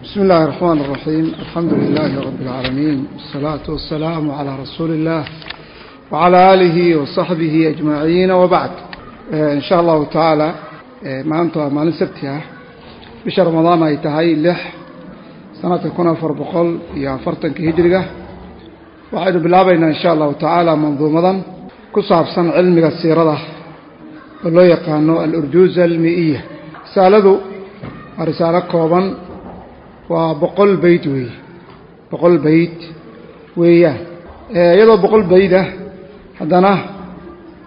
بسم الله الرحمن الرحيم الحمد لله رب العالمين والصلاة والسلام على رسول الله وعلى آله وصحبه أجمعين وبعد إن شاء الله تعالى maanta waa maalin sabti ah bisha ramadaan ay tahay lix sanadka kun afar boqol iyo afartanka hijriga waxaynu bilaabaynaa insha allahu tacaala manduumadan ku saabsan cilmiga siirada oo loo yaqaano alurjuuza almi'iya risaaladu waa risaalo kooban waa boqol beyd weeye boqol beyd weeyaan iyadoo boqol beyd ah haddana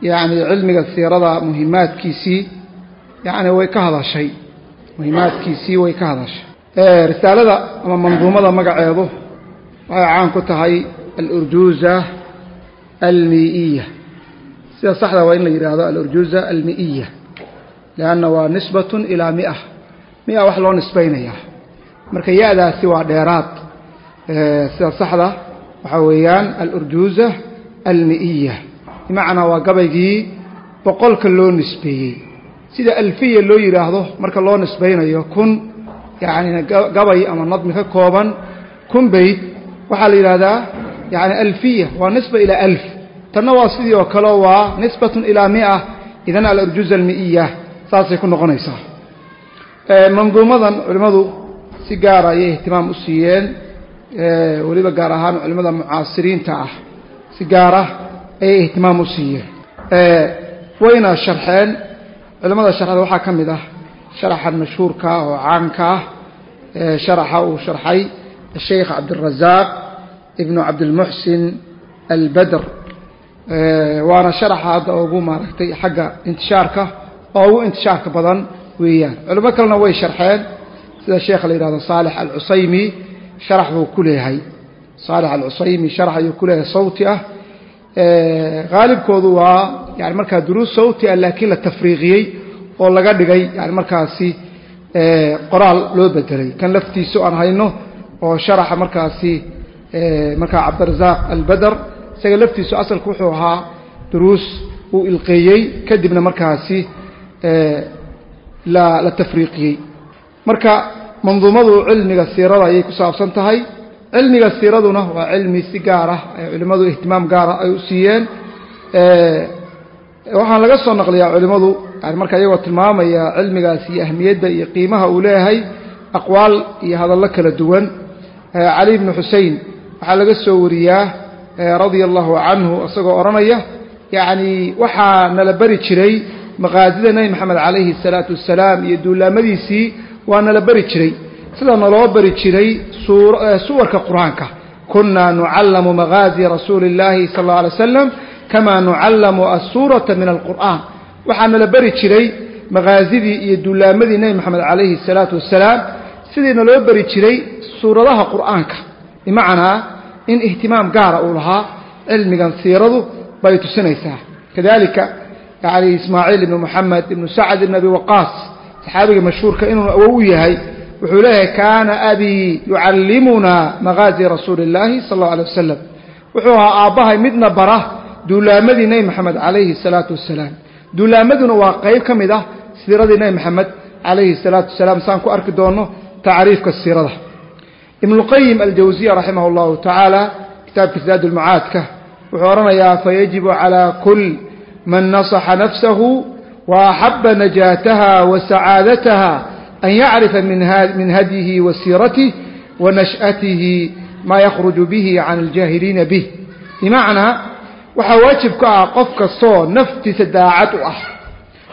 yacni cilmiga siirada muhimaadkiisii yacni way ka hadashay. Muhimaadkiisii way ka hadashay. Risaalada ama manduumada magaceedu waxay caan ku tahay alurjuuza almi'iya sida saxda waa in la yidhaahdo alurjuuza almi'iya lianna waa nisbatun ilaa mia mia wax loo nisbaynayaa marka ya-daasi waa dheeraad. Sida saxda waxaa weeyaan alurjuuza almi'iya bimacnaa waa gabaygii boqolka loo nisbeeyey. Sida alfiya loo yidhaahdo marka loo nisbaynayo kun yani gabay ama nadmi ka kooban kun bayd waxaa la yidhahdaa yani alfiya waa nisba ilaa alf. Tanna waa sidii oo kale waa nisbatun ilaa mia idan alurjuuza almi'iya saasay ku noqonaysaa. Manduumadan culimmadu si gaara ayay ihtimaam u siiyeen weliba gaar ahaan culimmada mucaasiriinta ah si gaara ah ayay ihtimaam u siiyeen. Wayna sharxeen culimmada sharxada waxaa ka mid ah sharaxan mashhuurka ah oo caanka ah sharaxa uu sharxay asheykh cabdirasaaq ibnu cabdilmuxsin albadr. Waana sharaxa hadda ugu maaragtay xagga intishaarka oo ugu intishaarka badan weeyaan. Culimo kalena way sharxeen sida sheekha la yihahdo saalix alcusaymi sharax buu ku leeyahay saalix alcusaymi sharax ayuu ku leeyahay sawti ah. Haalibkoodu waa yani markaa duruus sawti ah laakiin la tafriiqiyey oo laga dhigay yani markaasi qoraal loo bedelay. Kan laftiisu aan hayno oo sharaxa markaasi markaa cabdirazaaq albeder isaga laftiisu asalku wuxuu ahaa duruus uu ilqeeyey kadibna markaasi la tafriiqiyey. Marka manduumadu cilmiga siirada ayay ku saabsan tahay. Cilmiga siiraduna waa cilmi si gaar ah culimmadu ihtimaam gaara ay u siiyeen. Waxaan laga soo naqliyaa culimmadu yani marka iyagoo tilmaamaya cilmigaasi iyo ahmiyadda iyo qiimaha uu leeyahay aqwaal iyo hadallo kala duwan. Cali bnu xusein waxaa laga soo wariyaa radia allahu canhu isagoo odhanaya yacni waxaa nala beri jiray maqaasida maxamed calayhi salaatu wasalaam iyo duulaamadiisii waa nala beri jiray. Sida naloo beri jiray suwarka qur'aanka. Kunaa nucallamu maqaazi rasuuli اllaahi sal اlla alay slam kama nucallamu asuurata min alqur'aan. Waxaa nala beri jiray maqaasidii iyo duulaamadii nebi moxamed calayhi salaatu wasalaam sidii naloo beri jiray suuradaha qur'aanka. Bimacnaa in ihtimaam gaara uu lahaa cilmigan siiradu bay tusinaysaa. Kadalika yani ismaaciil ibnu moxamed ibnu sacd ibn abi waqaas saxaabiga mashhuurka inuu awow u yahay wuxuu leeyahay kaana abii yucallimunaa maqaazi rasuuli illaahi sal alla alay wasalam wuxuu ahaa aabbahay midna bara duulaamadii nebi maxamed calayhi salaatu wasalaam duulaamaduna waa qayb ka mid ah siiradii nebi maxamed calayhi salaatu wasalaam saan ku arki doonno tacriifka siirada ibnuqayim aljawsiya raximah allahu tacaala kitaabkiisa zaad wuxuu odhanayaa fayajibu calaa kul man nasaxa nafsahu وأxب نجاaتها وسعاadتها أن يعرف من هديه وسيرته ونشأته ma يخرج به عن الجاهليiن به بمعنىa waxaa waaجiب ka ah qof kastoo naftiisa daacad u ah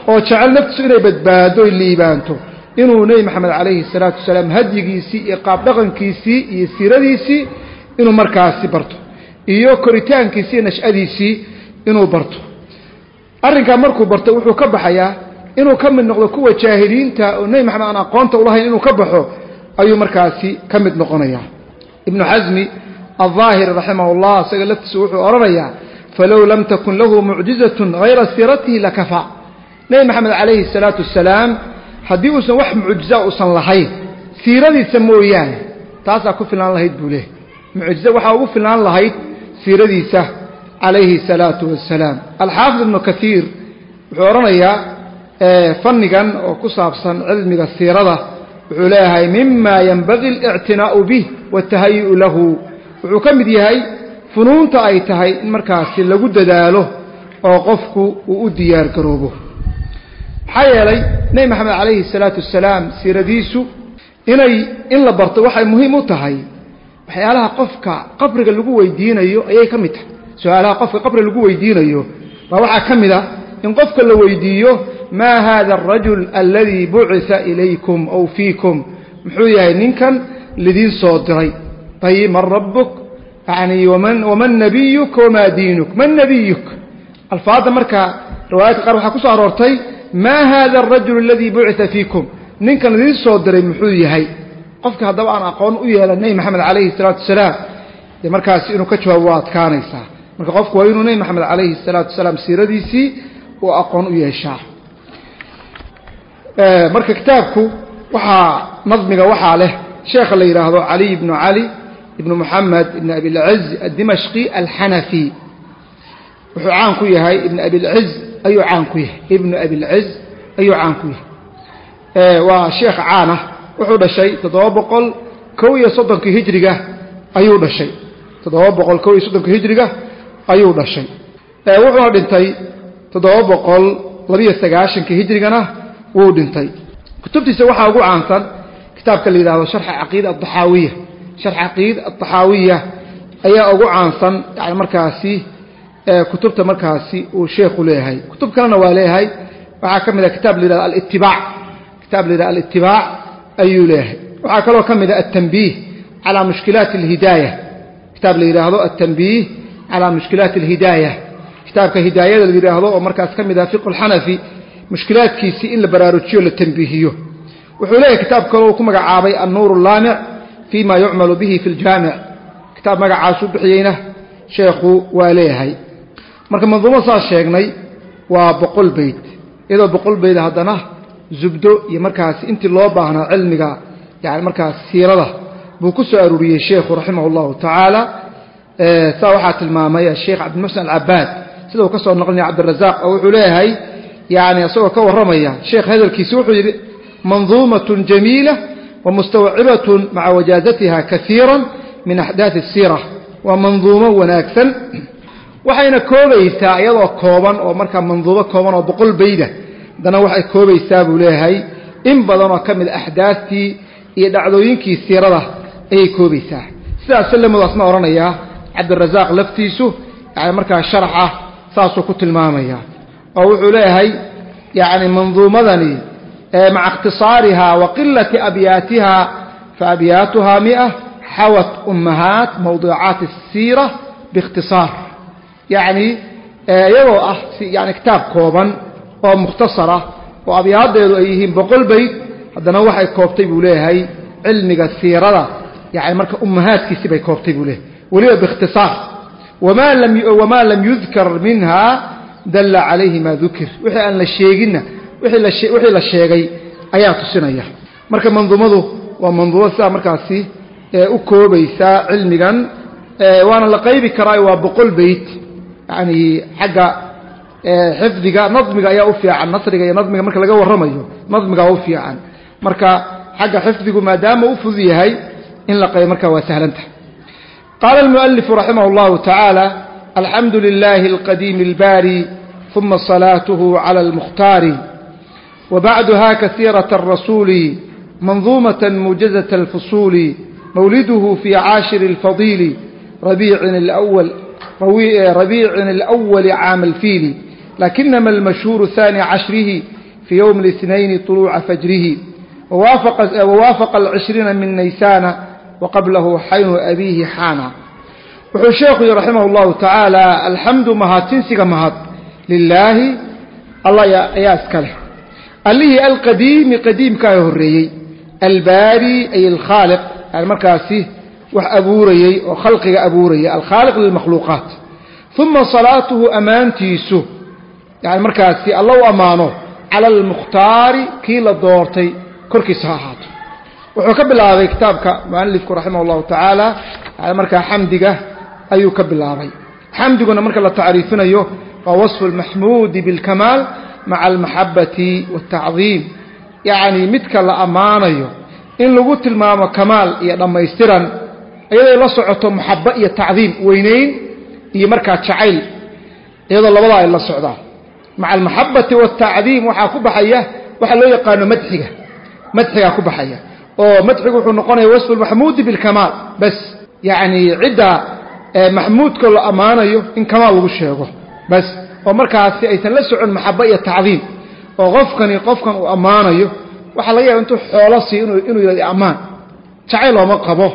oo jecel naftiisu inay badbaado liibaanto inuu nebi mxamed عalayه الصلاaةu وaسلاaم hadyigiisii iyo qaab dhaqankiisii iyo siiradiisii inuu markaasi barto iyo koritaankiisi iyo نaشأadiisii inuu barto arrinkaa markuu barto wuxuu ka baxayaa inuu ka mid noqdo kuwa jaahiliinta oo nebi maxamed aan aqoonta ulahayn inuu ka baxo ayuu markaasi ka mid noqonaya ibnu xasmi aldaahiri raximah ullah isaga laftiisu wuxuu odhanayaa falow lam takun lahu mucjizatun hayra siiratihi lakafaa nebi maxamed calayhi salaatu wasalaam haddii uusan wax mucjiza uusan lahayn siiradiisa mooyaane taasaa ku filnaan lahayd buu leh mucjizo waxaa ugu filnaan lahayd siiradiisa calayhi الsalaatu wasalaam alxaafid ibnu kaiir wuxuu odhanayaa fannigan oo ku saabsan cilmiga siirada wuxuu leeyahay mima yanbagi اlictinaa'u bih wاtahayi'u lahu wuxuu ka mid yahay funuunta ay tahay in markaasi lagu dadaalo oo qofku uu u diyaar garoobo maxaa yeelay nebi maxamed calayhi الsalaatu wasalaam siiradiisu inay in la barto waxay muhiim u tahay waxyaalaha qofka qabriga lagu weydiinayo ayay ka mid tahay su'aalaha qofka qabriga lagu weydiinayo baa waxaa ka mid ah in qofka la weydiiyo maa hada arajul aladii bucisa ilaykum aw fiikum? Muxuu yahay ninkan lidiin soo diray. Ayib man rabbuk? Yani waman nabiyuk wamaa diinuk? Man nabiyuk alfaadda marka riwaayadka qaar waxaa ku soo aroortay maa hada arajul aladii bucisa fiikum? Ninkan lidiin soo diray muxuu yahay. Qofka haddaba aan aqoon u yeelan maxamed calayhi salaatu wasalaam dee markaasi inuu ka jawaabo waa adkaanaysaa marka qofku waa inuu nebi maxamed calayhi salaatu wasalaam siiradiisii uu aqoon u yeeshaa. Marka kitaabku waxaa nadmiga waxaa leh sheekha la yidhaahdo caliy ibnu cali ibnu muxamed ibn abilciz addimashqi alxanafi wuxuu caan ku yahay ibn abilciz ayuu caan ku yahay. Ibnu abilciz ayuu caan ku yahay. Waa sheekh caanah wuxuu dhashay toddoba boqol kow iyo soddonkii hijriga ayuu dhashay. Toddoba boqol kow iyo soddonka hijriga ayuu dhashay. Wuxuuna dhintay toddoba boqol labiyo sagaashankii hijrigana wuu dhintay. Kutubtiisa waxaa ugu caansan kitaabka la yidhahdo sharxa caqiida aaxaawiya sharx caqiida aaxaawiya ayaa ugu caansan yani markaasi kutubta markaasi uu sheekhu leeyahay. Kutub kalena waa leeyahay waxaa ka mid a kitaab la yihahdo alitibaac kitaab la yidhahdo alitibaac ayuu leeyahay. Waxaa kaloo ka mid a altanbiih calaa mushkilaati alhidaaya kitaab la yidhaahdo altanbiih calaa mushkilaati alhidaaya. Kitaabka hidaayada la yidhaahdo oo markaas ka mid ah fiqu lxanafi mushkilaadkiisii in la baraarujiyo la tanbiihiyo. Wuxuu leeyahay kitaab kaloo ku magacaabay annuur laamic fi ma yucmalu bihi fi ljaamic kitaab magacaasuu bixiyeyna sheekhu waa leeyahay. Marka manduumo saas sheegnay waa boqol beyd iyadoo boqol beyd haddana zubdo iyo markaas intii loo baahnaa cilmiga yani markaas siirada buu ku soo aruuriyey sheekhu raximah اllahu tacaala saa waxaa tilmaamay asheikh cabdimuxsin alcabaad sida uu ka soo cabdirazaaq oo wuxuu leeyahay yani isagoo ka warramaya sheekh hadalkiisi wuxuu yidhi manduumatun jamiila wamustawcibatun maca wajaazatiha kaiira min axdaai asiira waa manduumo wanaagsan. Waxayna koobaysaa iyadoo kooban oo markaa manduumo kooban oo boqol bayda haddana waxay koobaysaa buu leeyahay in badanoo ka mid axdaaftii iyo dhacdooyinkii siirada ayay koobaysaa. Sidaas lamodaas ma odhanayaa cabdirasaaq laftiisu yani markaa sharax ah, saasuu ku tilmaamaya. Oo wuxuu leeyahay yani manduumadani maca ikhtisaariha wa qilati abyaatiha faabyaatuha mia xawat ummahaat mawduucaati asiira biikhtisaar. Yani iyagoo ah yani kitaab kooban oo mukhtasarah oo abyaaddeedu ay yihiin boqol bayd haddana waxay koobtay buu leeyahay cilmiga siirada. Yani marka ummahaadkiisi bay koobtay buu leeyahay weliba biikhtisaar. Wamaa lam yudkar minha dalla calayhi maa dukir wixii aan la sheeginna wixii la sheegay ayaa tusinaya. Marka manduumadu waa manduumo sidaa markaasi u koobaysaa cilmigan waana la qaybi karaayo waa boqol beyt yani xagga xifdiga nadmiga ayaa u fiican nasriga iyo nadmiga marka laga warramayo nadmiga u fiican. Marka xagga xifdigu maadaama u fudud yahay in la qayb marka waa sahlanta qaala almualifu raximah اllahu tacaala alxamdu lilahi alqadiimi اlbaari uma salaatuhu cala almukhtaari wabacduha kasiiraة الrasuuli manduumaة mujazaة اlfusuuli mawliduhu fi caashiri اlfadiili rabiicin اlأwal ربيع الأول عام الفيل لكنما المشهور ثاني عشره في يوم الاثنين طلوع فجره ووافق, ووافق العشرين من نيسان wa qablahu xaynu abiihi xaana. Wuxuu sheekhu yihi raximah اllahu tacaala alxamdu mahadsinsiga mahad lilaahi allah ayaa iska leh. Allihii alqadiimi qadiimkaa horreeyey albaari ay alkhaaliq markaasi wax abuurayey oo khalqiga abuurayay alkhaaliq lilmakhluuqaat uma salaatuhu ammaantiisu yani markaasi alla ammaano cala almukhtaari kii la doortay korkiisa ha ahaato wuxuu ka bilaabay kitaabka mualifku raximah llahu tacaala markaa xamdiga ayuu ka bilaabay. Xamdiguna marka la tacriifinayo waa wasfu almaxmuudi bilkamaal maca almaxabati waاtacdiim yacni midka la ammaanayo in lagu tilmaamo kamaal iyo dhammaystiran iyadoo la socoto maxabo iyo tacdiim weynayn iyo markaa jacayl iyadoo labadaa ay la socdaan maca almaxabati waatacdiim waxaa ku baxaya waxaa loo yaqaano madxiga. Madxigaa ku baxaya oo madxigu wuxuu noqonaya wasfu lmaxmuudi bilkamaal bas yacni cidda maxmuudka la ammaanayo in kamaal lagu sheego. Bas oo markaasi aysan la socon maxabo iyo tacdiim oo qofkani qofkan uu ammaanayo waxaa laga yaaba intuu xoolo siiyo inuu yidhahdo ammaan. Jacayl ooma qabo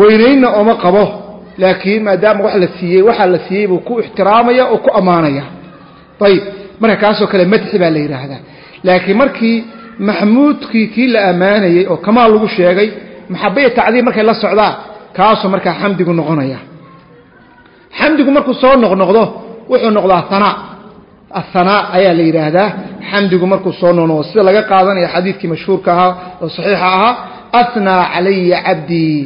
weynaynna ooma qabo laakiin maadaama wax la siiyey waxaa la siiyey buu ku ixtiraamaya oo ku ammaanaya ayib marka kaasoo kale madxi baa la yidhaahdaa. Laakiin markii maxmuudkii kii la ammaanayey oo kamaal lagu sheegay maxaba iyo tacdiim markay la socdaan kaasoo markaa xamdigu noqonaya. Xamdigu markuu soo noqnoqdo wuxuu noqdaa hanaa ahanaa ayaa la yidhaahdaa. Xamdigu markuu soo noqnoqdo sida laga qaadanaya xadiidkii mashhuurka ahaa oo saxiixa ahaa ahnaa calaya cabdii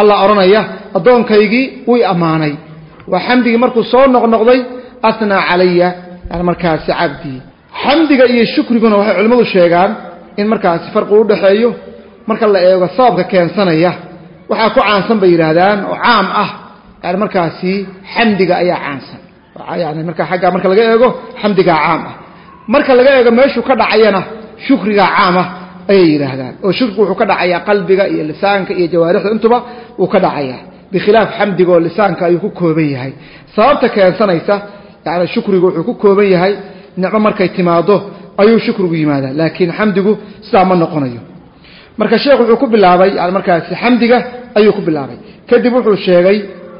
allah odhanaya addoonkaygii wuu ammaanay. Waa xamdigii markuu soo noqnoqday ahnaa calaya markaasi cabdii xamdiga iyo shukriguna waxay culimmadu sheegaan in markaasi farqi u dhaxeeyo marka la eego sababka keensanaya waxaa ku caansan bay yidhaahdaan oo caam ah yani markaasi xamdiga ayaa caansan. Yani marka aggaa marka laga eego xamdigaa caam ah. Marka laga eego meeshuu ka dhacayana shukrigaa caam ah ayay yidhaahdaan oo shukrigu wuxuu ka dhacayaa qalbiga iyo lisaanka iyo jawaarixda intuba wuu ka dhacayaa. Bikhilaaf xamdiga oo lisaanka ayuu ku kooban yahay. Sababta keensanaysa yani shukrigu wuxuu ku kooban yahay nicmo markay timaado ayuu shukrigu yimaadaa laakiin xamdigu sidaa ma noqonayo. Marka sheekh wuxuu ku bilaabay yani markaasi xamdiga ayuu ku bilaabay. Kadib wuxuu sheegay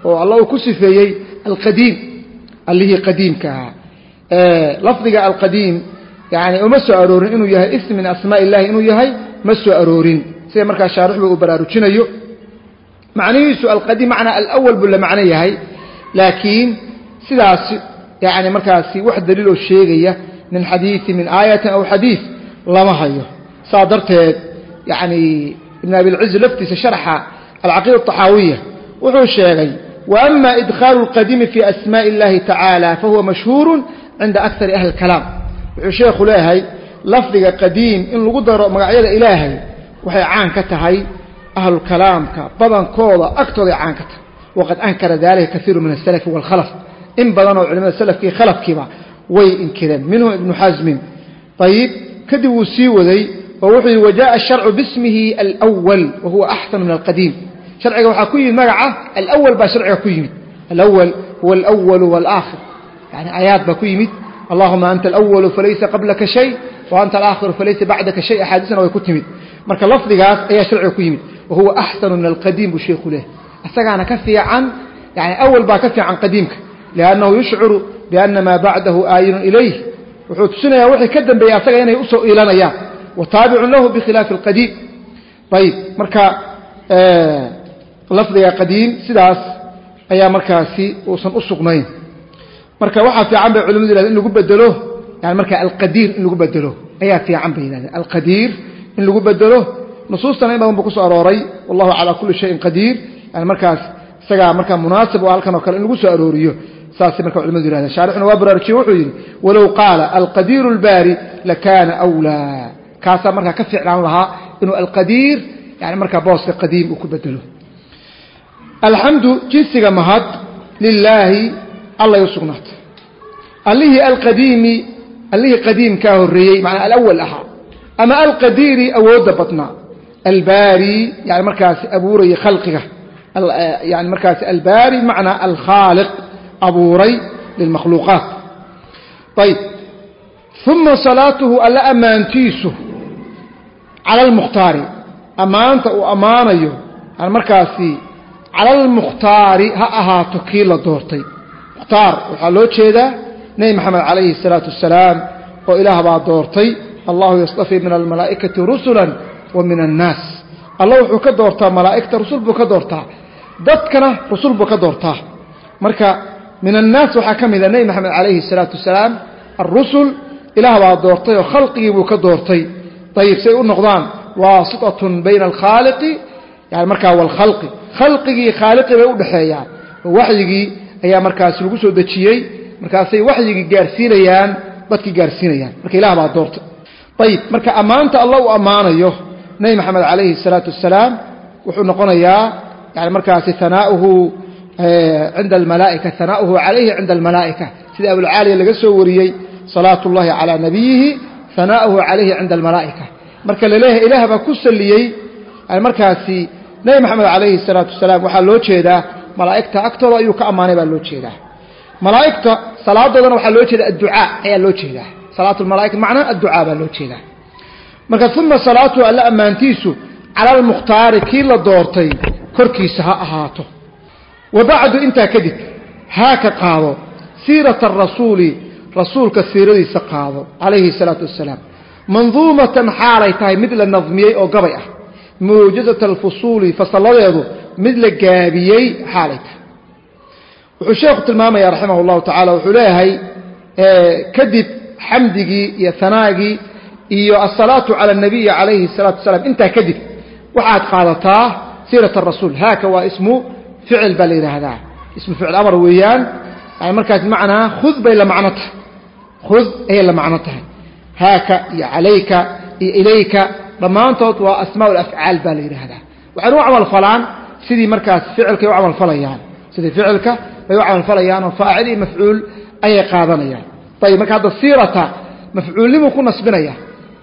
oo alla uu ku sifeeyey alqadiim allihii qadiimka ahaa. Lafdiga alqadiim yani uma soo aroorin inuu yahay ism min asmaa illahi inuu yahay ma soo aroorin. Sida markaa shaarixba uu baraarujinayo. Macnihiisu alqadiim macnaa alawal buu la macno yahay laakiin sidaas yani markaasi wax daliiloo sheegaya min xadiii min aayatin aw xadiid lama hayo saa darteed yani ibn abilciz laftiisa sharxa alcaqiida axaawiya wuxuu sheegay waama idkhaalu اlqadiimi fi asmaءi اllahi tacaala fahuwa mashhuuru cinda akari ahli اkalaam wuxuu sheekhu leeyahay lafdiga qadiim in lagu daro magacyada ilaahay waxay caan ka tahay ahlukalaamka badankooda agtooday caan ka tahay waqad ankara dalika kaiiru min asalafi wاlkhalaf in badanoo culimada salafkii khalafkiiba way inkireen minhum ibnu xasmin ayib kadib wuu sii waday oo wuxuu yidhi wajaءa الsharcu bismihi alأwal wa huwa axsan min alqadiim sharciga waxaa ku yimid magaca alأwal baa sharciga ku yimid alأwal huwa alأwal wاlآkhir yani aayaad baa ku yimid allahuma anta alأwalu falaysa qablaka shay wa anta alآakhiru falaysa bacdaka shay axaadiisna way ku timid marka lafdigaas ayaa sharciga ku yimid wa huwa axsanu min alqadiim buu sheekhu leh isagaana ka fiican yani awal baa ka fiican qadiimka liannahu yushciru biana maa bacdahu aayinun ilayh. Wuxuu tusinayaa wixii ka dambeeyey asaga inay u soo iilanayaan. Wa taabicun lahu bikhilaafi alqadiim. Ayib marka lafdiga qadiim sidaas ayaa markaasi uusan u sugnayn. Marka waxaa fiican bay culimadu yidhahdeen in lagu bedelo yani marka alqadiir in lagu bedelo ayaa fiican bay yidhahdeen. Alqadiir in lagu bedelo nusuustana in badan buu ku soo arooray. Wallahu calaa kulli shayin qadiir. Yani markaas isagaa markaa munaasib oo halkan oo kale in lagu soo arooriyo saasay marka culimadu yidhahdeen. Shaarixuna waa baraarujiye wuxuu yidhi walow qaala alqadiiru albaari lakaana awlaa. Kaasaa markaa ka ficlaan lahaa inuu alqadiir yani markaa booska qadiim uu ku bedelo alxamdu jinsiga mahad lilaahi allay u sugnaatay. Allihii alqadiimi allihii qadiimkaa horreeyey macnaa alawal ahaa. Ama alqadiiri awoodda badnaa. Albaari yani markaasi abuurayay khalqiga. Yani markaasi albaari bimacnaa alkhaaliq abuuray lilmakhluuqaat. Ayb uma salaatuhu alla ammaantiisu cala almukhtaari ammaanta uu ammaanayo yani markaasi cala almukhtaari ha ahaato kii la doortay. Mukhtaar waxaa loo jeedaa nebi maxamed calayhi الsalaatu wasalaam oo ilaah baa doortay allahu yastafii min almalaa'ikati rusula wa min annaas. Alla wuxuu ka doortaa malaa'igta rusul buu ka doortaa. Dadkana rusul buu ka doortaa. Marka min annaas waxaa ka mida nebi maxamed calayhi salaatu wasalaam alrusul ilaah baa doortay oo khalqigii buu ka doortay. Ayib say u noqdaan waasitatun bayna alkhaaliqi yani markaa walkhalqi khalqigii khaaliqii bay udhexeeyaan oo waxyigii ayaa markaas lagu soo dejiyey. Markaasay waxyigii gaarsiinayaan dadkii gaarsiinayaan. Marka ilah baa doortay. Ayib marka ammaanta alla uu ammaanayo nebi maxamed calayhi salaatu wasalaam wuxuu noqonayaa yani cinda almalaaika hanaa'uhu calayhi cinda almalaa'ika sida abulcaaliya laga soo wariyey salaatu ullahi calaa nabiyihi hanaa'uhu calayhi cinda almalaa'ika marka la leeyahay ilaah baa ku salliyey markaasi nebi moxamed calayhi salaatu wasalaam waxaa loo jeedaa malaa'igta agtooda ayuu ka ammaanay baa loo jeedaa malaa'igta salaadoodana waxaa loo jeeda adducaa ayaa loo jeedaa salaat lmalaaika macnaa adducaa baa loo jeedaa marka uma salaatu alla ammaantiisu cala almukhtaari kii la doortay korkiisa ha ahaato wabacdu intaa kadib haaka qaado siirata arasuuli rasuulka siiradiisa qaado calayhi salaatu wasalaam manduumatan xaalay tahay mid la nadmiyey oo gabay ah. Mawjazata alfusuuli fasalladeedu mid la gaabiyey xaalay tahay. Wuxuu sheekhu tilmaamayaa raximah llahu tacala wuxuu leeyahay kadib xamdigii iyo anaagii iyo asalaatu cala nabiyi calayhi salaatu wasalaam intaa kadib waxaad qaadataa siirat rasuul. Haaka waa ismu ficil baa la yidhaahdaa. Ismu ficil amar weeyaan yani markaas macnaa khud bay la macno tahay. Khud ayay la macno tahay. Haaka iyo calayka iyo ilayka dhammaantood waa asmaa اlafcaal baa la yidhaahdaa. Waxay u camal falaan sidii markaas ficilkay u camal falayaan. Sidii ficilka bay u camalfalayaanoo faacil iyo mafcuul ayay qaadanayaan. Ayib marka hadda siirata mafcuulnimuu ku nasbinaya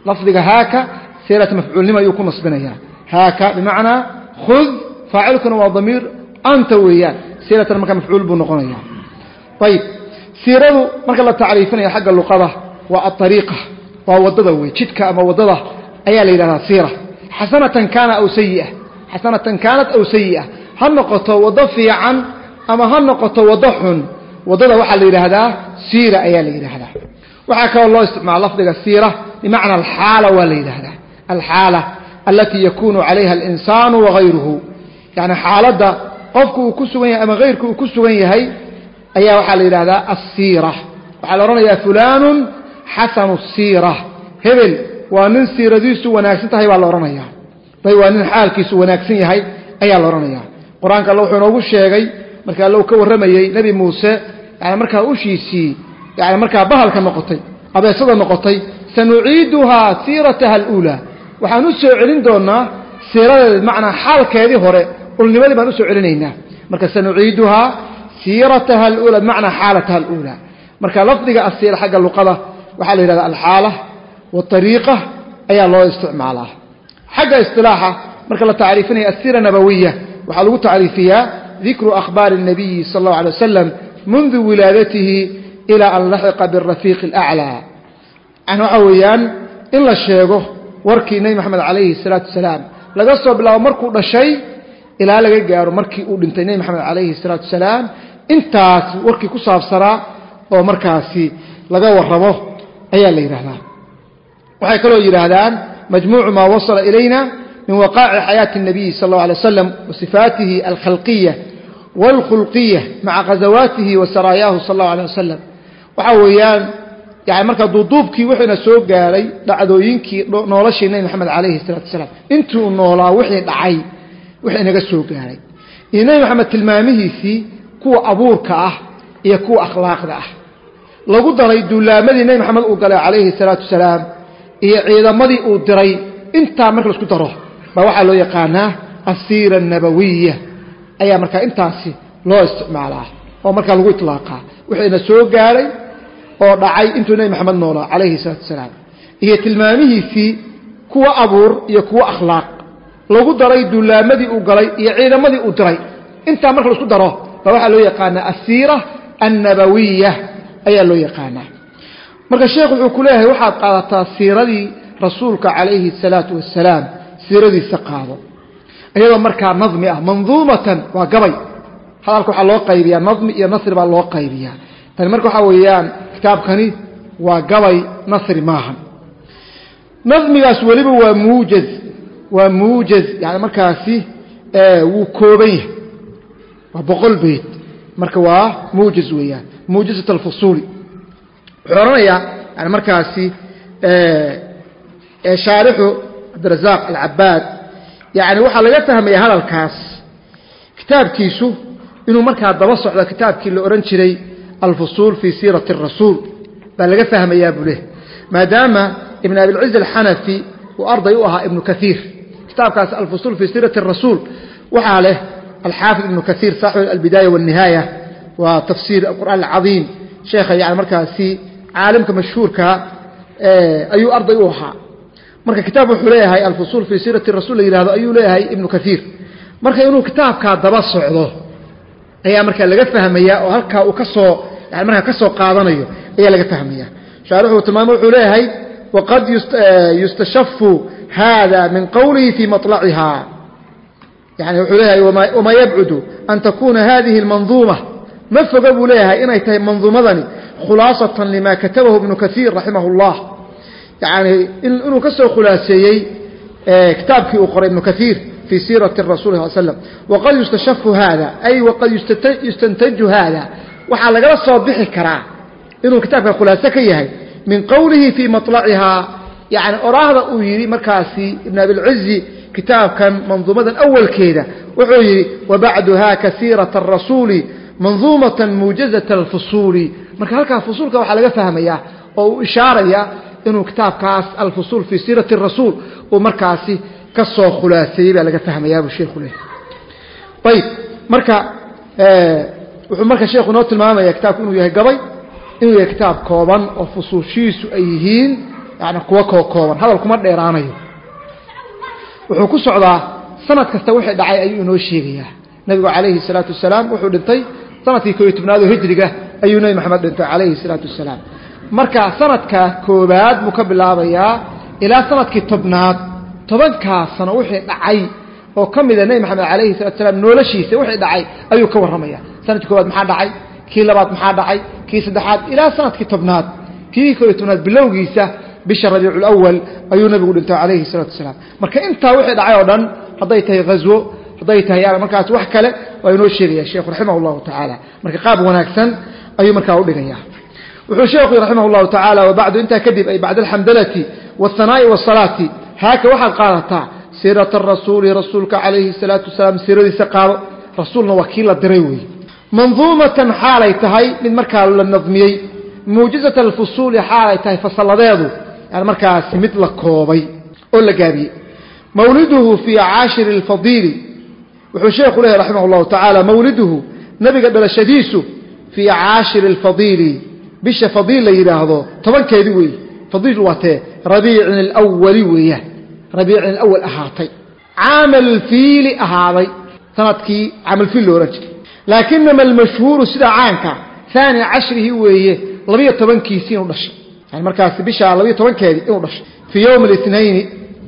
lafdiga haaka siirata mafcuulnimo ayuu ku nasbinaya haaka bimacnaa khud faacilkuna waa damiir anta weeyaan. Siiratan marka mafcuul buu noqonaya ayib. Siiradu marka la tacriifinaya xagga luqada waa aariiqa waa waddada wey jidka ama waddada ayaa la yidhahdaa siira. Xasanatan kaana aw sayi'a xasanatan kaanat aw sayi'a ha noqoto waddo fiican ama ha noqoto waddo xun waddada waxaa la yidhaahdaa siira ayaa la yidhaahdaa waxaa kaloo loo isticmaala lafdiga siira bimacna alxaala waa la yidhaahdaa alxaala alatii yakunu calayha alinsaanu wagayruhu yani xaaladda qofku uu ku sugan yahay ama hayrku uu ku sugan yahay ayaa waxaa la yidhahdaa assiira. Waxaa la odhanayaa fulaanun xasanu siira. Hebel waa nin siiradiisu wanaagsan tahay baa la odhanayaa. Bay waa nin xaalkiisu wanaagsan yahay ayaa la odhanayaa. Qur'aanka alle wuxuu inoogu sheegay marka alle ka warramayey nebi muuse yani markaa ushiisii yani markaa bahalka noqotay abeesada noqotay sanuciiduhaa siirataha aluulaa. Waxaan u soo celin doonaa siiradeeda bimacnaa xaalkeedii hore ulnimadii baan usoo celinaynaa marka sanuciiduhaa siirataha aluulaa bimacnaa xaalataha aluulaa marka lafdiga asiira xagga luqada waxaa la yidhahda alxaala waariiqa ayaa loo isticmaalaa xagga isilaaxa marka la tacriifinaya asiira nabawiya waxaa lagu tacriifiyaa dikru akhbaari الnabiyi sal اllahu alay wasalam mundu wilaadatihi ilaa an laxiqa birafiiqi اlaclaa yani waxaa weeyaan in la sheego warkii nebi moxamed calayhi الsalaatu wasalaam laga soo bilaabo markuu dhashay ilaa laga gaaro markii uu dhintay nebi moxamed calayhi الsalaatu wasalaam intaas warkii ku saabsanaa oo markaasi laga warramo ayaa la yidhaahdaa waxay kaloo yidhaahdaan majmuucu maa wasala ilayna min waqaaci xayaati الnabiyi sal اllahu alay waslam wa sifaatihi alkhalqiya wاlkhulqiya maca ghazawaatihi wa saraayaahu sal اllahu alay wasalam waxaa weeyaan yani markaa duuduubkii wuxuuna soo gaaray dhacdooyinkii noloshii nebi moxamed calayhi الsalatu wasalaam intuu noolaa wixii dhacay wx inaga soo gaaray. Iyo nebi maxamed tilmaamihiisii kuwa abuurka ah iyo kuwa akhlaaqda ah. Lagu daray duulaamadii nebi maxamed uu galay calayhi salaatu wasalaam iyo ciidamadii uu diray intaa marka la isku daro baa waxaa loo yaqaanaa asiira nabawiya ayaa markaa intaasi loo isticmaalaa oo markaa lagu ilaaqaa wxina soo gaaray oo dhacay intuu nebi maxamed noolaa calayhi salaatu wasalaam iyo tilmaamihiisii kuwa abuur iyo kuwa akhlaaq lagu daray duulaamadii uu galay iyo ciidamadii uu diray. Intaa marka la isku daro baa waxaa loo yaqaanaa asiira annabawiya ayaa loo yaqaanaa. Marka sheekh wuxuu ku leeyahay waxaad qaadataa siiradii rasuulka calayhi الsalaatu wasalaam siiradiisa qaado. Iyadoo markaa nadmi ah manduumatan waa gabay. Hadalka waxaa loo qaybiyaa nadmi iyo nasri baa loo qaybiyaa. Tani marka waxaa weeyaan kitaabkani waa gabay nasri maahan. Nadmigaas weliba waa muujaz waa muujaz yani markaasi wuu kooban yahay. Waa boqol beyt marka waa muujaz weeyaan. Muujazat alfusuuli. Wuxuu odhanayaa yani markaasi shaarixu cabdirazaaq alcabaad yani waxaa laga fahmaya hadalkaas. Kitaabkiisu inuu markaa daba socdo kitaabkii la odhan jiray alfusuul fii siirati الrasuul baa laga fahmayaa buu leh maadaama ibn abilciz alxanafi uu arday u ahaa ibnu kaiir kitaabkaas alfusuul fii siirati rasuul waxaa leh alxaafid ibnu kaiir saaxib albidaaya wاlnihaaya waa tafsiir alqur'aan alcadiim. Sheekha yani markaasi caalimka mashhuurka ayuu arday u ahaa. Marka kitaab wuxuu leeyahay alfusuul fii siirati rasuul la yihahdo ayuu leeyahay ibnu kaiir marka inuu kitaabkaa daba socdo ayaa markaa laga fahmaya oo halkaa uu ka soo yani markaa ka soo qaadanayo ayaa laga fahmaya shaarixuu tilmaamo wuxuu leeyahay waqad yustashafu hada min qowlihi fii maطlaciha yani wuxuu leeyahay wamaa yabcudu an takuna hadihi اlmanduuma ma foga buu leeyahay inay tahay manduumadani khulaasatan lima katabahu ibnu kaiir raximah اllah yani inuu ka soo khulaaseeyey kitaabkii uu qoray ibnu kaiir في sيرة الرسول صل سلم وqad يustaشhaف hada أي وqad يustanتaju hada waxaa lagala soo bixi karaa inuu kitaabka khulaaso ka yahay min qowlihi fي maطلacihaa yani oraahda uu yidhi markaasi ibn abilcuzi kitaabkan manduumadan awalkeeda wuxuu yidhi wabacduha kasiirat arasuuli manduumatan muujazat alfusuuli. Marka halkaa fusuulka waxaa laga fahmayaa oo uu ishaaraya inuu kitaabkaas alfusuul fii siirati rasuul uu markaasi ka soo khulaaseeyey baa laga fahmayaa buu sheikhu leeyahy ayib marka wuxuu marka sheekhu noo tilmaamaya kitaabku inuu yahay gabay inuu yahay kitaab kooban oo fusuushiisu ay yihiin yani kuwa kookooban hadal kuma dheeraanayo. Wuxuu ku socdaa sanad kasta wixii dhacay ayuu inoo sheegayaa. Nabigu calayhi salaatu wasalaam wuxuu dhintay sannadkii koo iyo tobnaadoo hijriga ayuu nebi maxamed dhintay calayhi salaatu wasalaam. Marka sanadkaa koobaad buu ka bilaabayaa ilaa sannadkii tobnaad tobankaa sano wixii dhacay oo ka mida nebi maxamed calayhi salatu salaam nooloshiisa wixii dhacay ayuu ka warramaya. Sanadkii koobaad maxaa dhacay? Kii labaad maxaa dhacay? Kii saddexaad? Ilaa sannadkii tobnaad kii koo tobnaad bilowgiisa bisha rabiicu awal ayuu nabigu dhintay calayhi salatu wasalaam. Marka intaa wixii dhacay oo dhan hadday tahay ghaswo hadday tahay yani markaas wax kale waa inoo sheegaya sheekhu raximah llahu tacaala marka qaab wanaagsan ayuu markaa u dhigaya wuxuu sheekhu raximah llahu tacaala wabacdu intaa kadib ay bacda alxamdalati waاhanaa'i waasalaati haaka waxaad qaadataa siirata rasuuli rasuulka calayhi salaatu wasalaam siiradiisa qaado. Rasuulna waa kii la diray weeye. Manduumatan xaalay tahay mid markaa la nadmiyey. Muujizata alfusuuli xaalay tahay fasalladeedu yani markaasi mid la koobay oo la gaabiyey mawliduhu fii caashiri اlfadiili wuxuu sheekhu lehy raximah اllahu tacaala mawliduhu nebiga dhalashadiisu fii caashiri اlfadiili bisha fadiil la yidhaahdo tobankeedi weeye fadiil waa tee rabiicin alawali weeyaan rabiicin alawal ahaatay caamalfiili ahaaday sanadkii caamalfiil lo odhan jiray laakinama almashhuuru sida caanka haani cashrihi weeye labiyo tobankiisii inuu dhashay yani markaasi bishaa labiyo tobankeedii inuu dhashay. Fii yowmi اlitnayni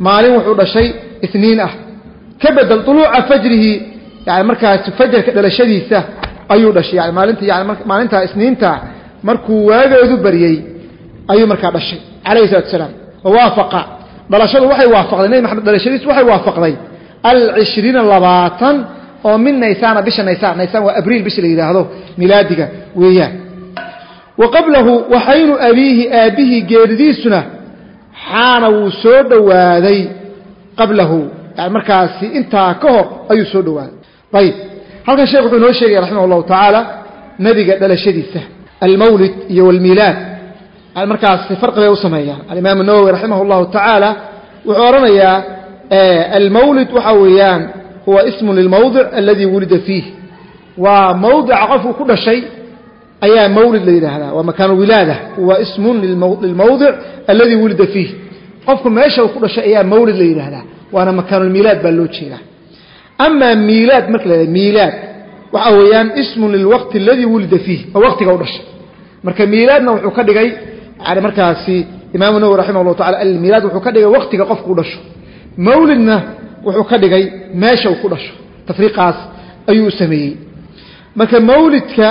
maalin wuxuu dhashay itniin ah. Ka bedel duluuca fajrihi yani markaasi fajarka dhalashadiisa ayuu dhashay. Yani maalinta yani maalintaa isniinta markuu waageedu baryey ayuu markaa dhashay calayhi salatu salaam wawaafaqa. Dhalashadu waxay waafaqday nebi maxamed dhalashadiisu waxay waafaqday alcishriina labaatan oo min naysaana bisha naysaan. Naysaan waa abriil bisha la yidhaahdo milaadiga weeyaan wa qablahu wa xaynu abiihi aabbihii geeridiisuna xaana wuu soo dhowaaday qablahu. Markaasi intaa ka hor ayuu soo dhowaaday. Ayb halkan sheekh wuxuu inoo sheegaya raximah allahu tacaala nebiga dhalashadiisa almawlid iyo wlmiilaad markaasi farqi bay u sameeyaan. Alimaam nawowi raximah اllahu tacaala wuxuu odhanayaa almawlid waxa weeyaan huwa ismu lilmowdic aladi wulida fiih. Waa mowdica qofku ku dhashay ayaa mawlid la yidhaahdaa waa makaan wilaada huwa ismun lilmawdic aladi wulida fiih. Qofku meesha uu ku dhashay ayaa mawlid la yidhaahdaa waana makaanulmiilaad baa loo jeedaa. Amaa miilaad marka la miilaad waxa weeyaan ismun lilwaqti aladi wulida fiih oo waqtiga u dhashay marka miilaadna wuxuu ka dhigay yani markaasi imaamu nawowi raximah llahu tacala almiilaad wuxuu ka dhigay waqtiga qofku u dhasho. Mawlidna wuxuu ka dhigay meesha uu ku dhasho tafriiqaas ayuu sameeyey. Marka mawlidka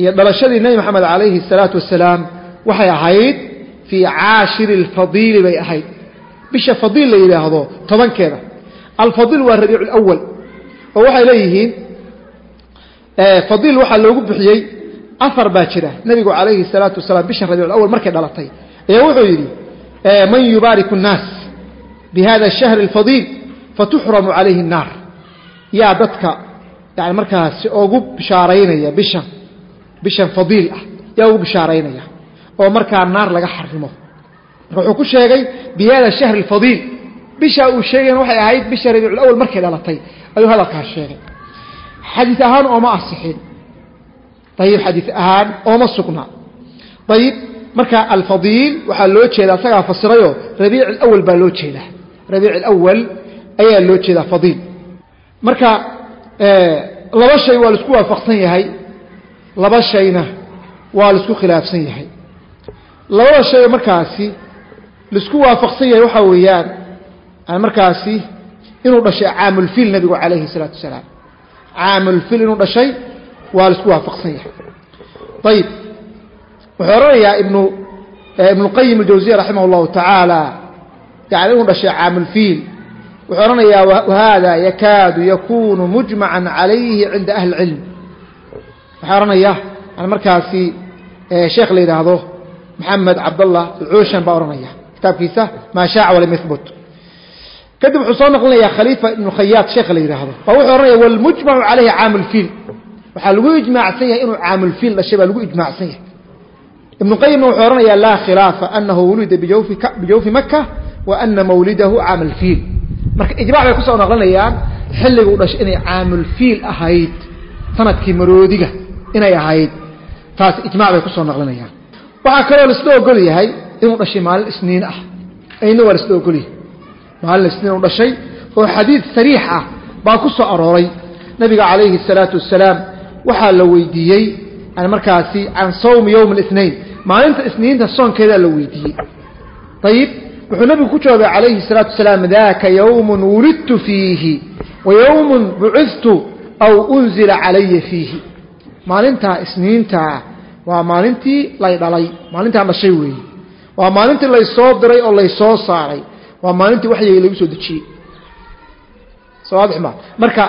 iyo dhalashadii nebi moxamed calayhi الsalaatu wasalaam waxay ahayd fii caashiri اlfadiili bay ahayd bisha fadiil la yidhaahdo tobankeeda alfadiil waa rabiicu اlأwal oo waxay leeyihiin fadiil waxaa loogu bixiyey afar baa jira nebigu calayhi الsalaatu wasalaam bisha rabiic اlأwal markay dhalatay ayaa wuxuu yidhi man yubaariku الnaas bihada الshahri اlfadiil fatuxramu calayhi الnaar yaa dadka yani markaasi ugu bishaaraynaya bishan bishan fadiil ah yaa ugu bishaaraynaya oo markaa naar laga xarimo. Marka wuxuu ku sheegay bihada shahri اlfadiil bishaa uu sheegayn waxay ahayd bisha rabiicul awal markay dhalatay ayuu hadalkaa sheegay. Xadiis ahaan ooma asixin. Ayib xadiis ahaan ooma sugna. Ayib marka alfadiil waxaa loo jeedaa isagaa fasirayoo rabiic alawal baa loo jeedaa. Rabiic alawal ayaa loo jeedaa fadiil. Marka laba shay waa la isku waafaqsan yahay laba shayna waa laisku khilaafsan yahay labada shay markaasi laisku waafaqsan yahay waxaa weeyaan markaasi inuu dhashay caamulfiil nabigu calayhi الsalaatu wasalaam caamulfiil inuu dhashay waa laisku waafaqsan yahay ayib wuxuu odhanayaa ibnu ibnuqayim اljawziya raximah اllahu tacaala yani inuu dhashay caamulfiil wuxuu odhanayaa wahada yakaadu yakunu mujmaca calayhi cinda ahli اlcilm waxaa odhanaya yani markaasi sheekh la yidhaahdo maxamed cabdallah alcuushan baa odhanaya kitaabkiisa maa shaaca walam yahbut kadib wuxuu soo naqlinayaa khaliifa ibnu khayaad sheekha la yidhaahdo. Baa wuxuu odhanaya walmujmacu calayhi caamulfiil waxaa lagu ijmaacsan yahay inuu caamulfiil dhashay baa lagu ijmaacsan yahay. Ibnu qayimna wuxuu odhanayaa laa khilaafa anahu wulida bijawfi maka wa ana mawlidahu caamulfiil marka ijmac bay ku soo naqlinayaan xilliguu dhashay inay caamulfiil ahayd sannadkii maroodiga inay ahayd taas ijmac bay kusoo naqlinayaan waxaa kaloo laisla ogol yahay inuu dhashay maalin isniin ah ayna waa laisla ogol yahay maalin isniin u dhashay oo xadiid sariix ah baa ku soo arooray nabiga calayhi الsalaatu wasalaam waxaa la weydiiyey yani markaasi can sawmi yowm الاثnain maalinta isniinta soonkeedaa la weydiiyey ayib wuxuu nabigu ku jawaabay calayhi الsalaatu wasalaam daka yowm wulidtu fiihi wa yowm bucidtu aw unzila calaya fiihi maalintaa isniintaa waa maalintii lay dhalay maalintaan dhashay weeye waa maalintii laysoo diray oo laysoo saaray. Waa maalintii waxyiga lagu soo dejiyey. Sowaadixma marka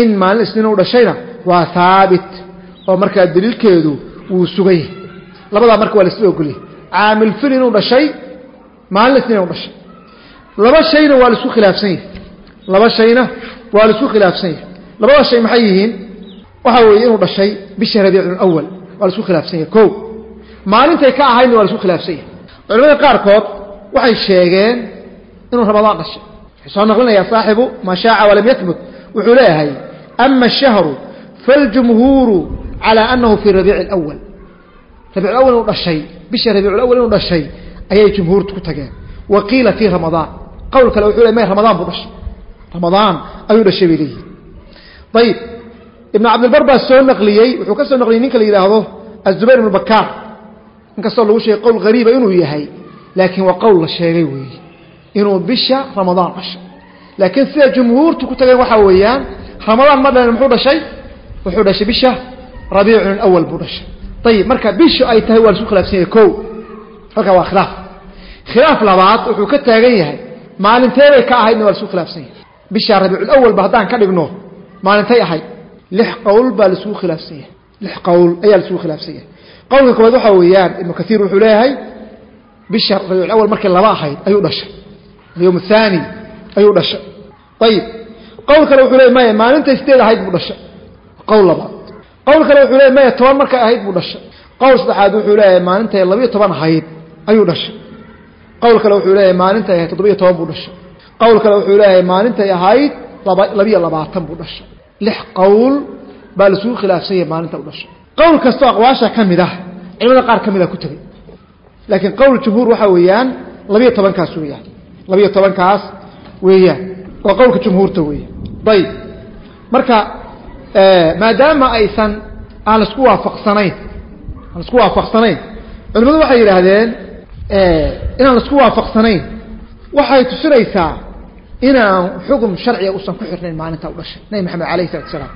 in maalin isniin u dhashayna waa haabit oo markaa daliilkeedu wuu sugay. Labadaa marka waa laisla ogolyahy caamilfil inuu dhashay maalin isniin u dhashay. Laba shayna waa la isku khilaafsan yahay. Laba shayna waa la isku khilaafsan yahay. Labada shay maxay yihiin waxaa weeye inuu dhashay bisha rabiicul awal waa laisku khilaafsan yahay ko maalintay ka ahaydna waa laisku khilaafsan yahay culamada qaarkood waxay sheegeen inuu ramadaan dhashay wuxuu soo naqlinayaa saaxibu maa shaaca walam yahbut wuxuu leeyahay ama ashahru faاljumhuuru calى anahu fi rabiici اlأwal rabic awal inuu dhashay bisha rabiic awal inuu dhashay ayay jumhuurtu ku tageen wa qiila fii ramadaan qowl kale wuxuu le may ramadaan buu dhashay ramadaan ayuu dhashay bay leeyihin ayib ibn cabdilbar baa soo naqliyey wuxuu ka soo naqliyey ninka la yidhaahdo azubayr ibnu bakaar inkastoo lagu sheegay qowl hariiba inuu yahay laakiin waa qowl la sheegay weeye inuu bisha ramadaan dhashay. Laakiin sida jumhuurtu ku tageen waxaa weeyaan ramadaan ma dhalin muxuu dhashay? Wuxuu dhashay bisha rabiicun awal buu dhashay. Ayib marka bishu ay tahay waa la isku khilaafsan yahay ko halkaa waa khilaaf. Khilaaf labaad wuxuu ka taagan yahay maalinteeday ka ahaydna waa la isku khilaafsan yahay. Bisha rabiiculawalba haddaan ka dhigno maalintay ahayd lix qowl baa laisugu khilaafsan yahay. Lix qowl ayaa laisugu khilaafsan yahay. Qowlka koowaad waxaa weeyaan ibnu kaiir wuxuu leeyahay bisha rabiicul awal markay laba ahayd ayuu dhashay. Alyowm athani ayuu dhashay. Ayib qowl kale wuxuu leey maya maalintay sideed ahayd buu dhashay. Qowl labaad. Qowl kale wuxuu leey maya toban markay ahayd buu dhashay. Qowl saddexaad wuxuu leeyahay maalintay labiyo toban ahayd ayuu dhashay. Qowl kale wuxuu leeyahay maalintay ahayd toddobiyo toban buu dhashay. Qowl kale wuxuu leeyahay maalintay ahayd labiyo labaatan buu dhashay lix qowl baa laisugu khilaafsan yahay maalinta u dhashay. Qowl kastoo aqwaasha ka mid ah culimada qaar ka mida ku tegey laakiin qowl jumhuur waxaa weeyaan labiyo tobankaas weeyaan. Labiyo tobankaas weeyaan. Waa qowlka jumhuurta weeya ayib marka maadaama aysan aan la isku waafaqsanayn aan la isku waafaqsanayn culimadu waxay yidhaahdeen inaan la isku waafaqsanayn waxay tusinaysaa inaan xukm sharciga usan ku xirnayn maalinta u dhashay. Nabi maxamed alayh salatu salaam.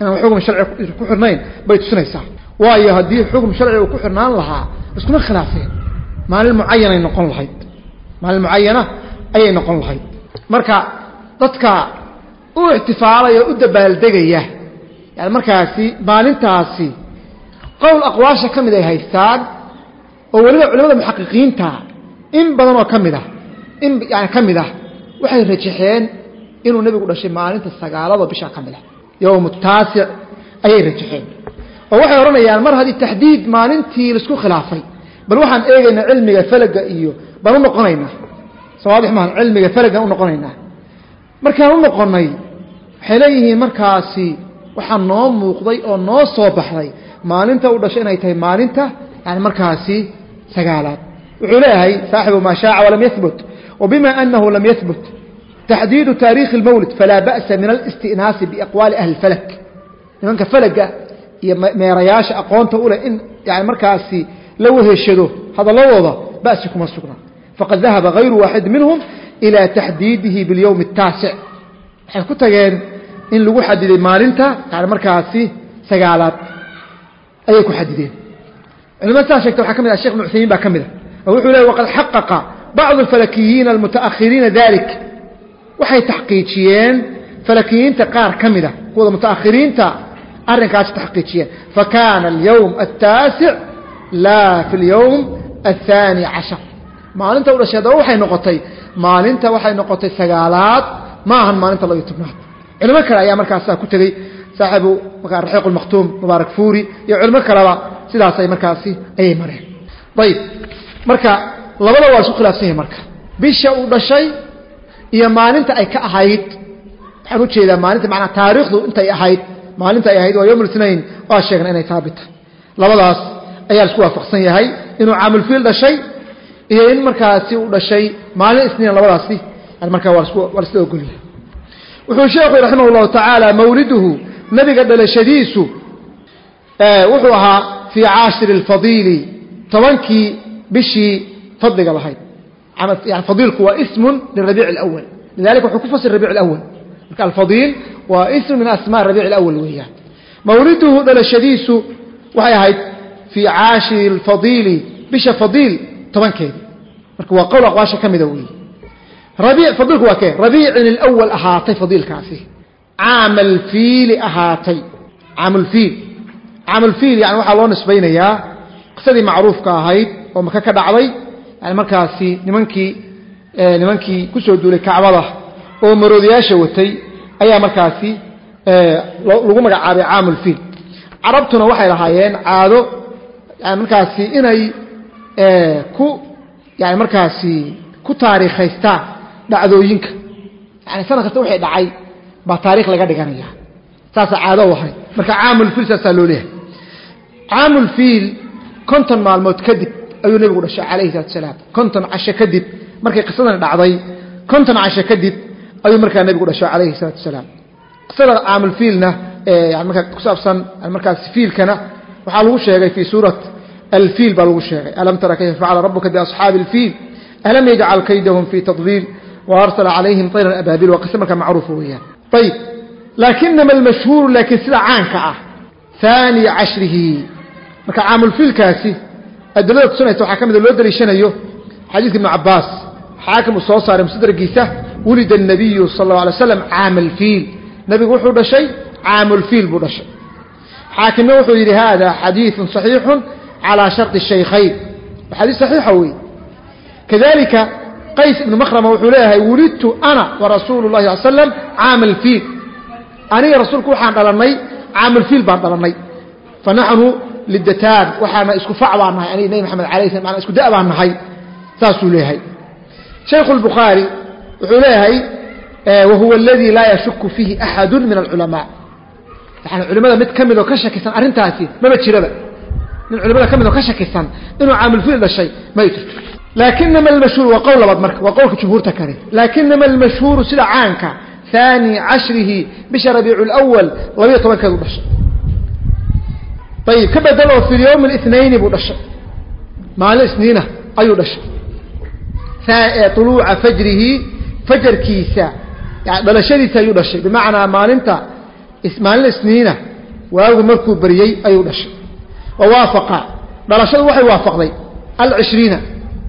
Inaan xukm sharciga ku xirnayn bay tusinaysaa. Waayo haddii xukm sharciga ku xirnaan lahaa iskuma khilaafeen. Maalin mucayanay noqon lahayd. Maalin mucayana ayay noqon lahayd. Marka dadka u ixtifaalaya o u dabaaldegaya yani markaasi maalintaasi qowl aqwaasha ka mid ay haystaan oo weliba culamada muxaqiqiinta in badan oo ka mid ah in yani ka mid ah waxay rajaxeen inuu nebigu dhashay maalinta sagaalado bisha ka mid ah yowmu taasic ayay rajaxeen oo waxay odhanayaan mar haddii taxdiid maalintii la isku khilaafay bal waxaan eegaynaa cilmiga falaga iyo baan u noqonaynaa. Sawaadix maahan cilmiga falagaan u noqonaynaa. Markaan u noqonnay waxay leeyihiin markaasi waxaa noo muuqday oo noo soo baxday maalinta u dhashay inay tahay maalinta yani markaasi sagaalaad. Wuxuu leeyahay saaxibu maa shaaca walam yahbut wabima anahu lam yahbut taxdiidu taariikhi اlmawlid falaa ba'sa min alistinaasi biaqwaali ahli falak nimanka falaga iyo meerayaasha aqoonta u leh in yani markaasi la weheshado hadalladooda ba'si kuma sugna faqad dahaba hayru waaxid minhum ilaa taxdiidihi biاlyowmi الtaasic waxay ku tageen in lagu xadiday maalinta yani markaasi sagaalaad ayay ku xadideen culimada saa sheegta waxaa ka mid ah shekh ibn cuthaymiin baa ka mid a oo wuxuu leey waqad xaqaqa bacdu alfalakiyiina almuta'ahiriina dalik waxay taxqiijiyeen falakiyiinta qaar ka mida kuwada muta'ahiriinta arrinkaas taxqiijiyeen fakaana alyowm altaasic laa fi اlyowm aلthaani cashar maalinta u dhashay haddaba waxay noqotay maalinta waxay noqotay sagaalaad ma ahan maalinta labiyo tobnaad culimo kale ayaa markaas saa ku tegey saaxibu markaa raxiiq lmakhtuum mubaarak fuuri iyo culimo kaleba sidaasay markaasi ayay mareen ayib marka labada waa isku khilaafsan yahi marka bisha uu dhashay iyo maalinta ay ka ahayd waxaan ujeedaa maalinta manaa taariikhdu intay ahayd maalinta ay ahayd waa yowm اlsnain waa sheegna inay taabita labadaas ayaa laisku waafaqsan yahay inuu caamulfiil dhashay iyo in markaasi uu dhashay maalin isniin labadaasi markaa waa lasla ogolyahay wuxuu sheekhu raximah اllahu tacaala mawliduhu nabiga dhalashadiisu wuxuu ahaa fii caashiri اlfadiili tobankii bishii fadliga lahayd yani fadiilku waa ismun lirabiic اlأwal lidalika wuxuu ku fasir rabic اlأwal marka alfadiil waa ism min asmaa rabiic اlأwal weeyaan mawliduhu dhalashadiisu waxay ahayd fii caashiri اlfadiili bisha fadiil tobankeedi marka waa qowl aqwaasha ka mida weeye rabiic fadiilku waa kee rabiicin اlأwal ahaatay fadiilkaasi caamalfiili ahaatay caamulfiil caamulfiil yani waxaa loo nisbaynayaa qisadii macruufka ahayd oo maka ka dhacday yani markaasi nimankii nimankii ku soo duulay kacbada oo maroodiyaasha watay ayaa markaasi lagu magacaabay caamulfiil carabtuna waxay lahaayeen caado yani markaasi inay ku yani markaasi ku taariikhaystaan dhacdooyinka. Yani sanad kasta waxay dhacay baa taarikh laga dhiganaya saasaa caado u ahayd. Marka caamulfiil saasaa loo leeyahay. Caamulfiil konton maalmood kadib ayuu nebigu dhashay calayhi salatu salaam. Konton casho kadib markay qisadani dhacday konton casho kadib ayuu markaa nebigu dhashay calayhi salatu salaam. Qisada caamulfiilna markaa ku saabsan markaas fiilkana waxaa lagu sheegay fii suurat alfiil baa lagu sheegay. Alam tara kayfa facala rabuka biasxaabi alfiil alam yajcal kaydahum fii tadliil waarsala calayhim tayran abaabil? Waa qise markaa macruufa weeyaan. Ayib laakinama almashhuuru laakiin sida caanka ah haani cashrihi marka caamulfiilkaasi adilada tusinaysa waxaa ka mida loo daliishanayo xadiidka ibnu cabaas xaakim uu soo saaray mustadragiisa wulida الnabiyu sal اlه alay slam caama alfiil nabigu wuxuu dhashay caamulfiil buu dhashay xaakimna wuxuu yidhi hada xadiiثu صaxiixu calى sharطi الشhaykhayn waa xadiis صaxiixa wey kadalika qays ibnu makrama wuxuu leeyahay wulidtu ana warasuulu الlahi sal slam caama alfiil aniga rasuulku waxaan dhalannay caamulfiil baan dhalannay fanaxnu lidatan waxaana isku fac baan nahay aniga nebi maxamed alay slam isku da baan nahay saasuu leeyahay shaykhu lbukhaari wuxuu leeyahay wahuwa aladii laa yashuku fiihi axadu min alculamaa yani culimada mid ka mid oo ka shakisan arrintaasi maba jiraba nin culimada ka mid oo ka shakisan inuu caamilfuli dhashay may jirto laakinama almashhuur waa qowl labaad marka waa qowlka jumhuurta kale laakinama almashhuuru sida caanka haani cashrihi bisha rabiicu lwal labayo tobankeedu dhashay ayib ka bedel oo fi lyowmi اlithnayni buu dhashay. Maalin isniina ayuu dhashay. Uluuca fajrihi fajarkiisa dhalashadiisa ayuu dhashay. Bimacnaa maalinta maalin isniina waagu markuu baryey ayuu dhashay. Wawaafaqa dhalashadu waxay waafaqday. Alcishriina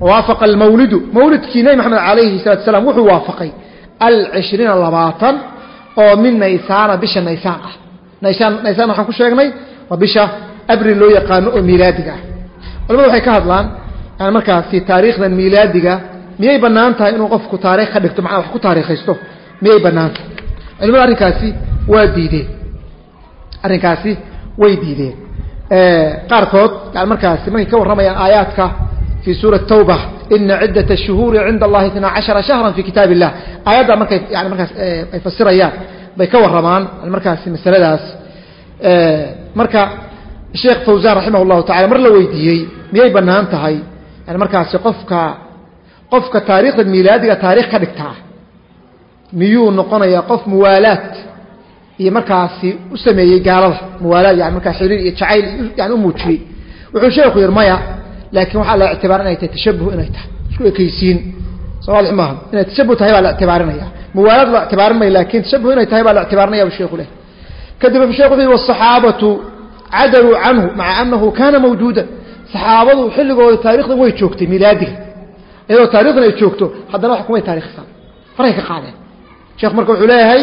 wawaafaqa almawlidu. Mawlidkii nebi maxamed alayhi salatu salaam wuxuu waafaqay alcishriina labaatan oo min naysaana bisha naysaan ah. Naysaan naysaan waxaan ku sheegnay waa bisha abril loo yaqaano oo miilaadiga ah. Culamadu waxay ka hadlaan yani markaasi taariikhdan miilaadiga miyay bannaan tahay inuu qofku taarikh ka dhigto? Macnaa wax ku taarikhaysto miyay bannaan tahay? Culimada arrinkaasi waa diideen. Arrinkaasi way diideen. Qaarkood yani markaasi markay ka warramayaan aayaadka fii suurati tawba ina ciddat الshuhuuri cinda allahi itna cashara shahra fi kitaab illah aayadda markay yani markaas ay fasirayaan bay ka warramaan markaasi masaladaas. Marka sheekh fawzan raximah اllahu tacala mar la weydiiyey miyay bannaan tahay? Yani markaasi qofka qofka taariikhda miilaadiga taarikh ka dhigtaa miyuu noqonayaa qof muwaalaad iyo markaasi u sameeyey gaalada? Muwaalaad yani markaa xiriir iyo jacayl yani u muujiyey. Wuxuu sheeku yidhi maya laakiin waxaa la ictibaar inay tahay tashabuh inay tahay. Isku ekeysiin soo waadix maaha inay tashabuh tahay baa la ictibaarinaya. Muwaalaad la ictibaarin laakiin tashabuh inay tahay baa la ictibaarinaya bu sheku leh kadib shekh wuxuu yihi wasaxaabatu cadaluu canhu maca anahu kana mawjuudan saxaabadu xilligooda taarikhdan way joogtay milaadiga iyadoo taarikhdan ay joogto haddana wax kumay taarikhsan faray ka qaadeen sheekh marka wuxuu leeyahay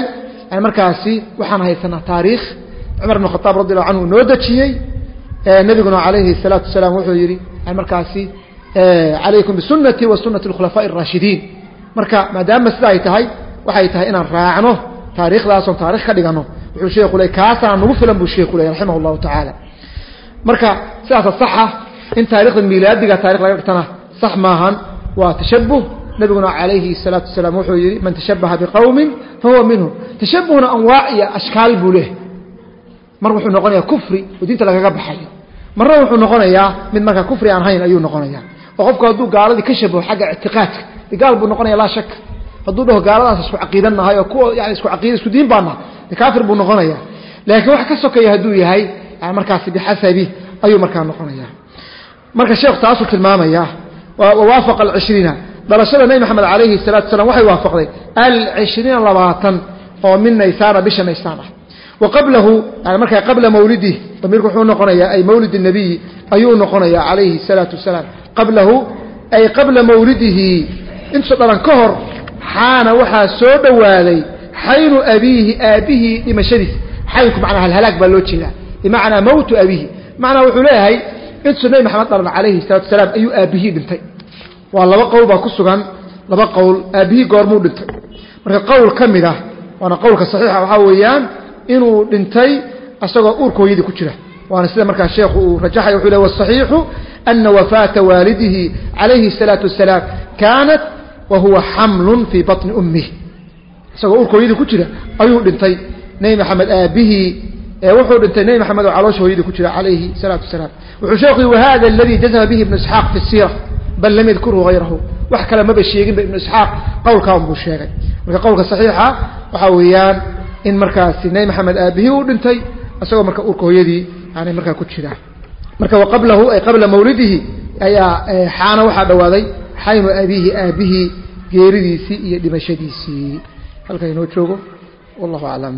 yani markaasi waxaan haysanaa taariikh cumar ibn khataab radi allahu canhu noo dejiyey nabiguna calayhi الsalaatu wasalaam wuxuu yihi yani markaasi calaykum bisunati wa sunati اkhulafaaءi الraashidiin marka maadaama sida ay tahay waxay tahay inaan raacno taarikhdaasoo taarikh ka dhigano wuxuu sheekhu leey kaasana nagu filan buu sheekhu leey raximah allahu tacaala. Marka sidaasa saxa ah in taarikhda miilaadiga taarikh laga dhigtana sax maahan waa tashabuh nabiguna calayhi salaatu wasalaam wuxuu yihi man tashabaha biqowmin fahuwa minhu. Tashabuhna anwaac iyo ashkaal buu leh. Mar wuxuu noqonayaa kufri oo diinta lagaga baxayo. Marna wuxuu noqonayaa mid marka kufri aan hayn ayuu noqonaya oo qofku hadduu gaaladii ka shabaho xagga ictiqaadka de gaal buu noqonaya laa shaka hadduu dhaho gaaladaas isku caqiidan nahay oo kuwa yani isku caqiida isku diin baa nahay kaafir buu noqonaya laakiin wax ka sokaya hadduu yahay ah, markaasi bixasabi ayuu markaa noqonaya marka sheekhu taasuu tilmaamaya wawaafaqa alcishriina. Dhalashada nebi maxamed calayhi salatu wasalaam waxay waafaqday alcishriina labaatan oo min naysaana bisha naysaan ah wa qablahu yani markaa qabla mawlidih damiirku wuxuu noqonayaa ay mawlid اnabiyi ayuu noqonaya calayhi salaatu wasalaam. Qablahu ay qabla mawlidihi intuusa dhalan ka hor xaana waxaa soo dhawaaday xaynu abiihi aabihii dhimashadiis. Xaynku manaa halhalaag baa loo jeedaa bimacnaa mawtu abiihi. Macnaa wuxuu leeyahay intuu nabi maxamed dhalan calayhi salaatu wasalaam ayuu aabihii dhintay. Waa laba qowl baa ku sugan laba qowl aabihii goormuu dhintay. Marka qowl ka mid ah waana qowlka saxiixa waxaa weeyaan inuu dhintay isagoo uurka hooyadii ku jira. Waana sida markaa sheekhu uu rajaxay wuxuu le wasaxiixu ana wafaata waalidihi calayhi salaatu wasalaam kaanat wa huwa xamlun fii baطni ummih isagoo uurka hooyadii ku jira ayuu dhintay nebi maxamed aabihii wuxuu dhintay nebi maxamed oo caloosha hooyadii ku jira calayhi الsalaatu wasalaam wuxuu sheekhu yihi wahada aladii jazma bihi ibnu isxaaq fi الsiira bal lam yadkurhu hayrahu wax kale maba sheeginba ibnu isxaaq qowlkaa unbuu sheegay marka qowlka saxiixa waxaa weeyaan in markaasi nebi maxamed aabihii uu dhintay isagoo marka uurka hooyadii yani markaa ku jira marka waqablahu ay qabla mawlidihi ayaa xaana waxaa dhowaaday xaynu abiihi aabihii geeridiisii iyo dhimashadiisii. Halka inoo joogo. Wallahu aclam